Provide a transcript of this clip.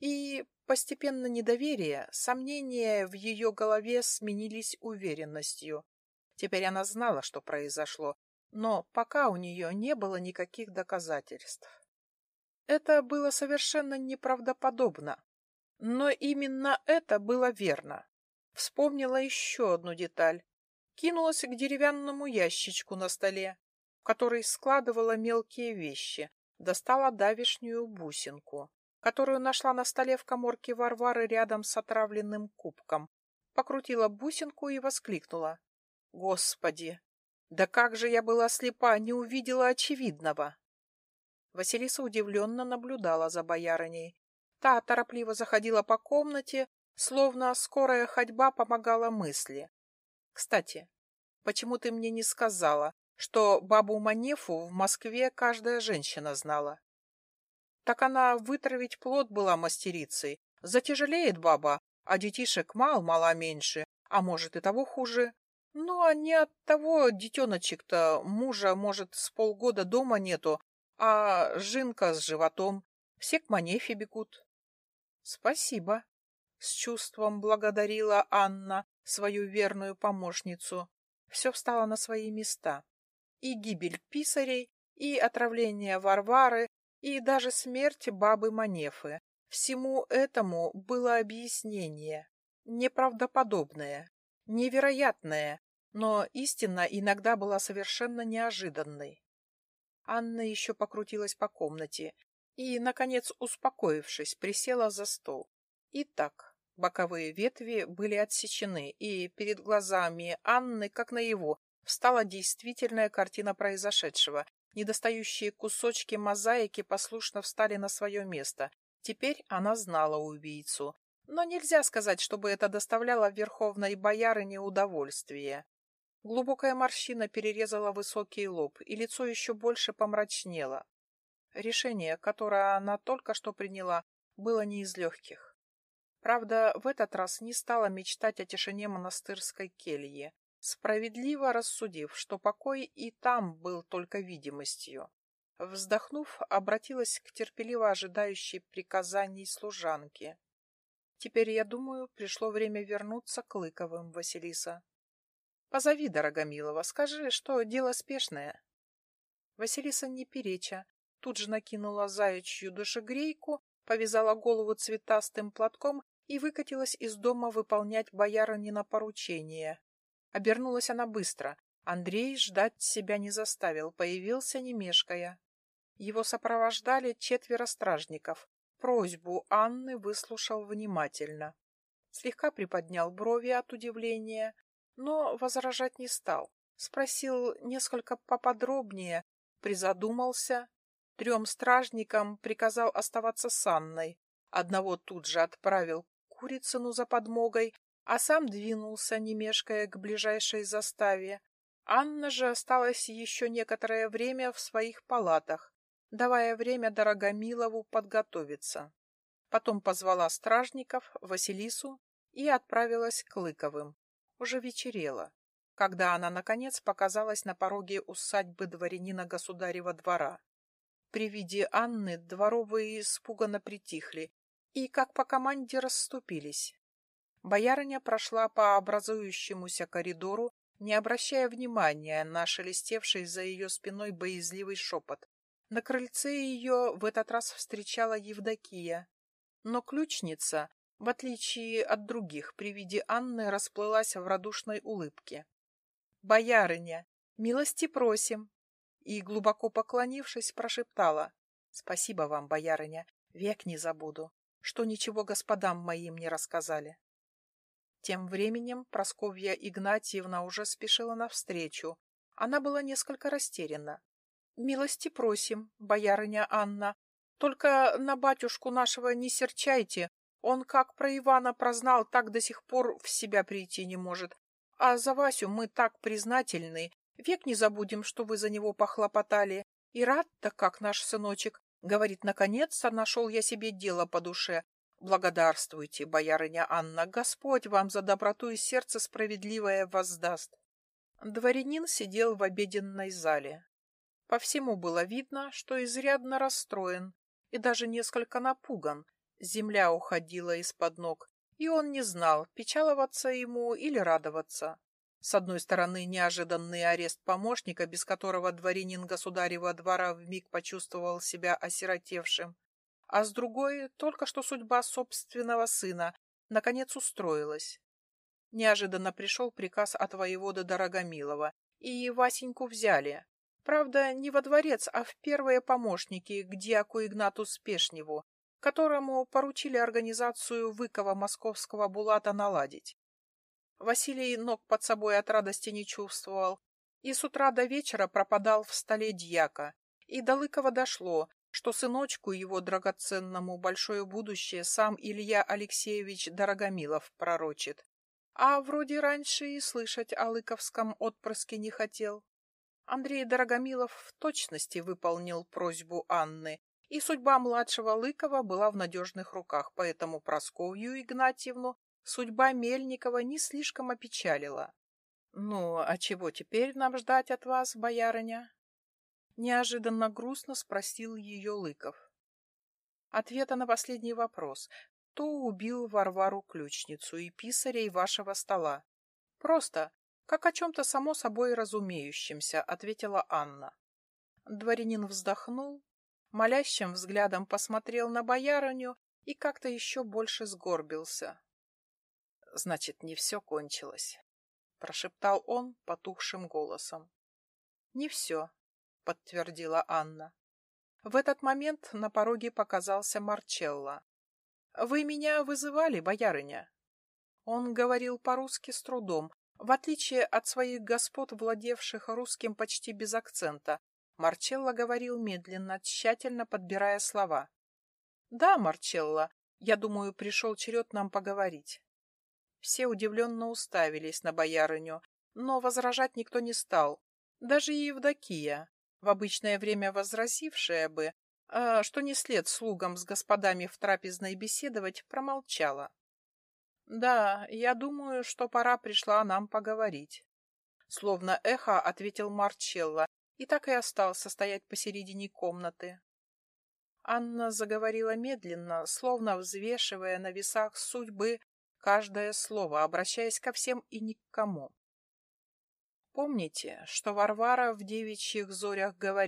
И постепенно недоверие, сомнения в ее голове сменились уверенностью. Теперь она знала, что произошло, но пока у нее не было никаких доказательств. Это было совершенно неправдоподобно, но именно это было верно. Вспомнила еще одну деталь. Кинулась к деревянному ящичку на столе, в который складывала мелкие вещи, достала давишнюю бусинку которую нашла на столе в коморке Варвары рядом с отравленным кубком. Покрутила бусинку и воскликнула. «Господи! Да как же я была слепа, не увидела очевидного!» Василиса удивленно наблюдала за боярыней. Та торопливо заходила по комнате, словно скорая ходьба помогала мысли. «Кстати, почему ты мне не сказала, что бабу Манефу в Москве каждая женщина знала?» Так она вытравить плод была мастерицей. Затяжелеет баба, а детишек мал-мала меньше, а может и того хуже. Ну, а не от того детеночек-то мужа, может, с полгода дома нету, а жинка с животом. Все к Манефе бегут. Спасибо. С чувством благодарила Анна свою верную помощницу. Все встало на свои места. И гибель писарей, и отравление Варвары, и даже смерть бабы Манефы. Всему этому было объяснение, неправдоподобное, невероятное, но истина иногда была совершенно неожиданной. Анна еще покрутилась по комнате и, наконец, успокоившись, присела за стол. Итак, боковые ветви были отсечены, и перед глазами Анны, как наяву, встала действительная картина произошедшего, Недостающие кусочки мозаики послушно встали на свое место. Теперь она знала убийцу. Но нельзя сказать, чтобы это доставляло верховной боярине удовольствие. Глубокая морщина перерезала высокий лоб, и лицо еще больше помрачнело. Решение, которое она только что приняла, было не из легких. Правда, в этот раз не стала мечтать о тишине монастырской кельи справедливо рассудив, что покой и там был только видимостью. Вздохнув, обратилась к терпеливо ожидающей приказаний служанке. «Теперь, я думаю, пришло время вернуться к Лыковым, Василиса. Позови, Дорогомилова, скажи, что дело спешное». Василиса не переча, тут же накинула заячью душегрейку, повязала голову цветастым платком и выкатилась из дома выполнять боярынина поручение, Обернулась она быстро. Андрей ждать себя не заставил, появился не мешкая. Его сопровождали четверо стражников. Просьбу Анны выслушал внимательно. Слегка приподнял брови от удивления, но возражать не стал. Спросил несколько поподробнее, призадумался. Трем стражникам приказал оставаться с Анной. Одного тут же отправил Курицыну за подмогой, а сам двинулся, не мешкая, к ближайшей заставе. Анна же осталась еще некоторое время в своих палатах, давая время Дорогомилову подготовиться. Потом позвала стражников, Василису и отправилась к Лыковым. Уже вечерело, когда она, наконец, показалась на пороге усадьбы дворянина государева двора. При виде Анны дворовые испуганно притихли и, как по команде, расступились. Боярыня прошла по образующемуся коридору, не обращая внимания на шелестевший за ее спиной боязливый шепот. На крыльце ее в этот раз встречала Евдокия. Но ключница, в отличие от других, при виде Анны расплылась в радушной улыбке. «Боярыня, милости просим!» И, глубоко поклонившись, прошептала. «Спасибо вам, боярыня, век не забуду, что ничего господам моим не рассказали». Тем временем Просковья Игнатьевна уже спешила навстречу. Она была несколько растеряна. «Милости просим, боярыня Анна. Только на батюшку нашего не серчайте. Он как про Ивана прознал, так до сих пор в себя прийти не может. А за Васю мы так признательны. Век не забудем, что вы за него похлопотали. И рад-то, как наш сыночек. Говорит, наконец-то нашел я себе дело по душе. Благодарствуйте, боярыня Анна, Господь вам за доброту и сердце справедливое воздаст. Дворянин сидел в обеденной зале. По всему было видно, что изрядно расстроен и даже несколько напуган, Земля уходила из-под ног, и он не знал, печаловаться ему или радоваться. С одной стороны, неожиданный арест помощника, без которого дворянин государева двора вмиг почувствовал себя осиротевшим, а с другой, только что судьба собственного сына наконец устроилась. Неожиданно пришел приказ от воевода Дорогомилова, и Васеньку взяли. Правда, не во дворец, а в первые помощники к диаку Игнату Спешневу, которому поручили организацию выкова московского булата наладить. Василий ног под собой от радости не чувствовал и с утра до вечера пропадал в столе дьяка. И до Лыкова дошло, что сыночку его драгоценному большое будущее сам Илья Алексеевич Дорогомилов пророчит. А вроде раньше и слышать о Лыковском отпрыске не хотел. Андрей Дорогомилов в точности выполнил просьбу Анны, и судьба младшего Лыкова была в надежных руках, поэтому Просковью Игнатьевну судьба Мельникова не слишком опечалила. «Ну, а чего теперь нам ждать от вас, боярыня?» Неожиданно грустно спросил ее Лыков. Ответа на последний вопрос. Кто убил Варвару Ключницу и писарей вашего стола? Просто, как о чем-то само собой разумеющемся, ответила Анна. Дворянин вздохнул, молящим взглядом посмотрел на боярыню и как-то еще больше сгорбился. Значит, не все кончилось, прошептал он потухшим голосом. Не все, подтвердила Анна. В этот момент на пороге показался Марчелло. Вы меня вызывали, боярыня? Он говорил по-русски с трудом, в отличие от своих господ, владевших русским почти без акцента. Марчелло говорил медленно, тщательно подбирая слова. Да, Марчелло, я думаю, пришел черед нам поговорить. Все удивленно уставились на боярыню, но возражать никто не стал. Даже и Евдокия, в обычное время возразившая бы, а, что не след слугам с господами в трапезной беседовать, промолчала. «Да, я думаю, что пора пришла нам поговорить». Словно эхо ответил Марчелло и так и остался стоять посередине комнаты. Анна заговорила медленно, словно взвешивая на весах судьбы каждое слово, обращаясь ко всем и ни к кому. Помните, что Варвара в девичьих зорях говорила,